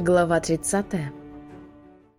Глава 30.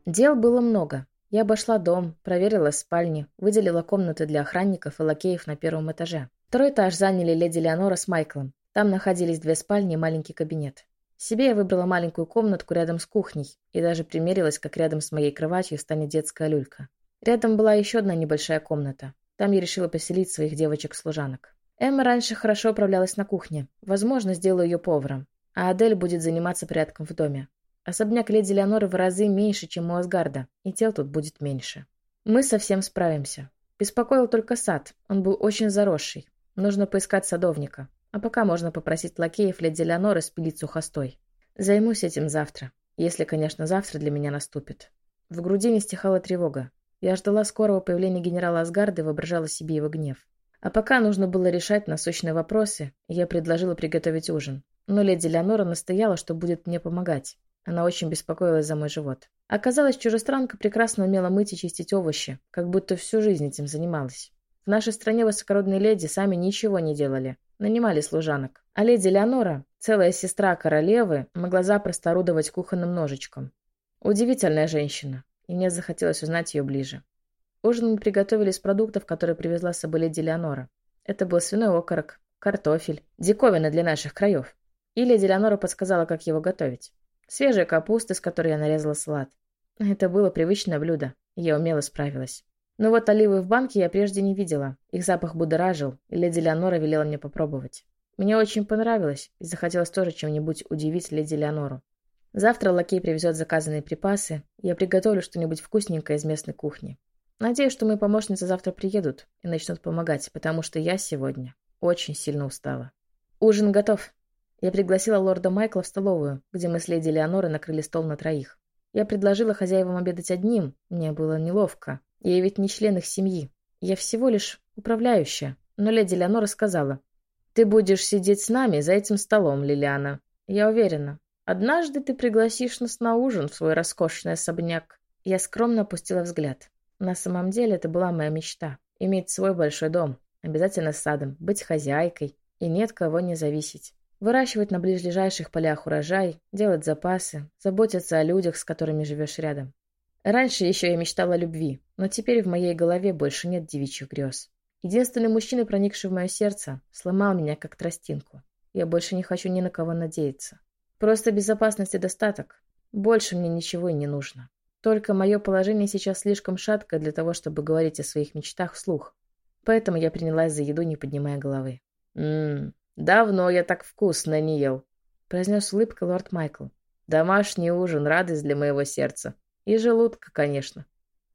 Дел было много. Я обошла дом, проверила спальни, выделила комнаты для охранников и лакеев на первом этаже. Второй этаж заняли леди Леонора с Майклом. Там находились две спальни и маленький кабинет. Себе я выбрала маленькую комнатку рядом с кухней и даже примерилась, как рядом с моей кроватью станет детская люлька. Рядом была еще одна небольшая комната. Там я решила поселить своих девочек-служанок. Эмма раньше хорошо управлялась на кухне. Возможно, сделаю ее поваром. А Адель будет заниматься порядком в доме. Особняк леди Леоноры в разы меньше, чем у Асгарда, и тел тут будет меньше. Мы совсем справимся. Беспокоил только сад, он был очень заросший. Нужно поискать садовника. А пока можно попросить лакеев леди Леоноры спилить сухостой. Займусь этим завтра. Если, конечно, завтра для меня наступит. В груди не стихала тревога. Я ждала скорого появления генерала Асгарда и воображала себе его гнев. А пока нужно было решать насущные вопросы, я предложила приготовить ужин. Но леди Леонора настояла, что будет мне помогать. Она очень беспокоилась за мой живот. Оказалось, чужестранка прекрасно умела мыть и чистить овощи, как будто всю жизнь этим занималась. В нашей стране высокородные леди сами ничего не делали, нанимали служанок. А леди Леонора, целая сестра королевы, могла запросто орудовать кухонным ножичком. Удивительная женщина, и мне захотелось узнать ее ближе. Ужин мы приготовили из продуктов, которые привезла с собой леди Леонора. Это был свиной окорок, картофель, диковина для наших краев. И леди Леонора подсказала, как его готовить. Свежая капуста, с которой я нарезала салат. Это было привычное блюдо, я умело справилась. Но вот оливы в банке я прежде не видела. Их запах будоражил, и леди Леонора велела мне попробовать. Мне очень понравилось, и захотелось тоже чем-нибудь удивить леди Леонору. Завтра лакей привезет заказанные припасы, я приготовлю что-нибудь вкусненькое из местной кухни. Надеюсь, что мои помощницы завтра приедут и начнут помогать, потому что я сегодня очень сильно устала. Ужин готов. Я пригласила лорда Майкла в столовую, где мы с леди Леонорой накрыли стол на троих. Я предложила хозяевам обедать одним, мне было неловко. Я ведь не член их семьи. Я всего лишь управляющая. Но леди Леонора сказала, «Ты будешь сидеть с нами за этим столом, Лилиана. Я уверена. Однажды ты пригласишь нас на ужин в свой роскошный особняк». Я скромно опустила взгляд. На самом деле это была моя мечта. Иметь свой большой дом, обязательно с садом, быть хозяйкой и нет кого не зависеть. Выращивать на ближайших полях урожай, делать запасы, заботиться о людях, с которыми живешь рядом. Раньше еще я мечтала о любви, но теперь в моей голове больше нет девичьих грез. Единственный мужчина, проникший в мое сердце, сломал меня как тростинку. Я больше не хочу ни на кого надеяться. Просто безопасность и достаток. Больше мне ничего и не нужно. Только мое положение сейчас слишком шаткое для того, чтобы говорить о своих мечтах вслух. Поэтому я принялась за еду, не поднимая головы. «Ммм, давно я так вкусно не ел», — произнес улыбкой лорд Майкл. «Домашний ужин — радость для моего сердца. И желудка, конечно».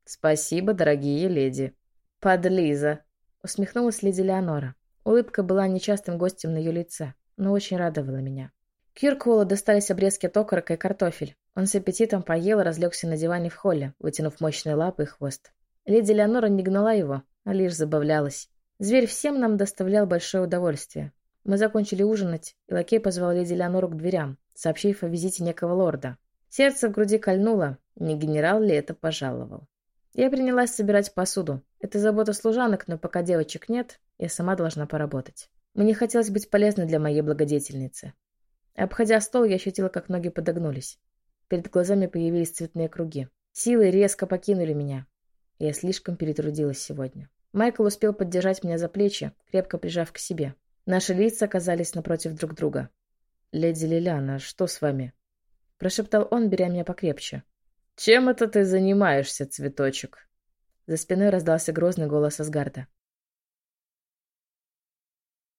«Спасибо, дорогие леди». «Подлиза», — усмехнулась леди Леонора. Улыбка была нечастым гостем на ее лице, но очень радовала меня. Киркволу достались обрезки от окорока и картофель. Он с аппетитом поел и разлегся на диване в холле, вытянув мощные лапы и хвост. Леди Леонора не гнала его, а лишь забавлялась. Зверь всем нам доставлял большое удовольствие. Мы закончили ужинать, и лакей позвал леди Леонору к дверям, сообщив о визите некого лорда. Сердце в груди кольнуло, не генерал ли это пожаловал. Я принялась собирать посуду. Это забота служанок, но пока девочек нет, я сама должна поработать. Мне хотелось быть полезной для моей благодетельницы. Обходя стол, я ощутила, как ноги подогнулись. Перед глазами появились цветные круги. Силы резко покинули меня. Я слишком перетрудилась сегодня. Майкл успел поддержать меня за плечи, крепко прижав к себе. Наши лица оказались напротив друг друга. «Леди Лилиана, что с вами?» Прошептал он, беря меня покрепче. «Чем это ты занимаешься, цветочек?» За спиной раздался грозный голос Асгарда.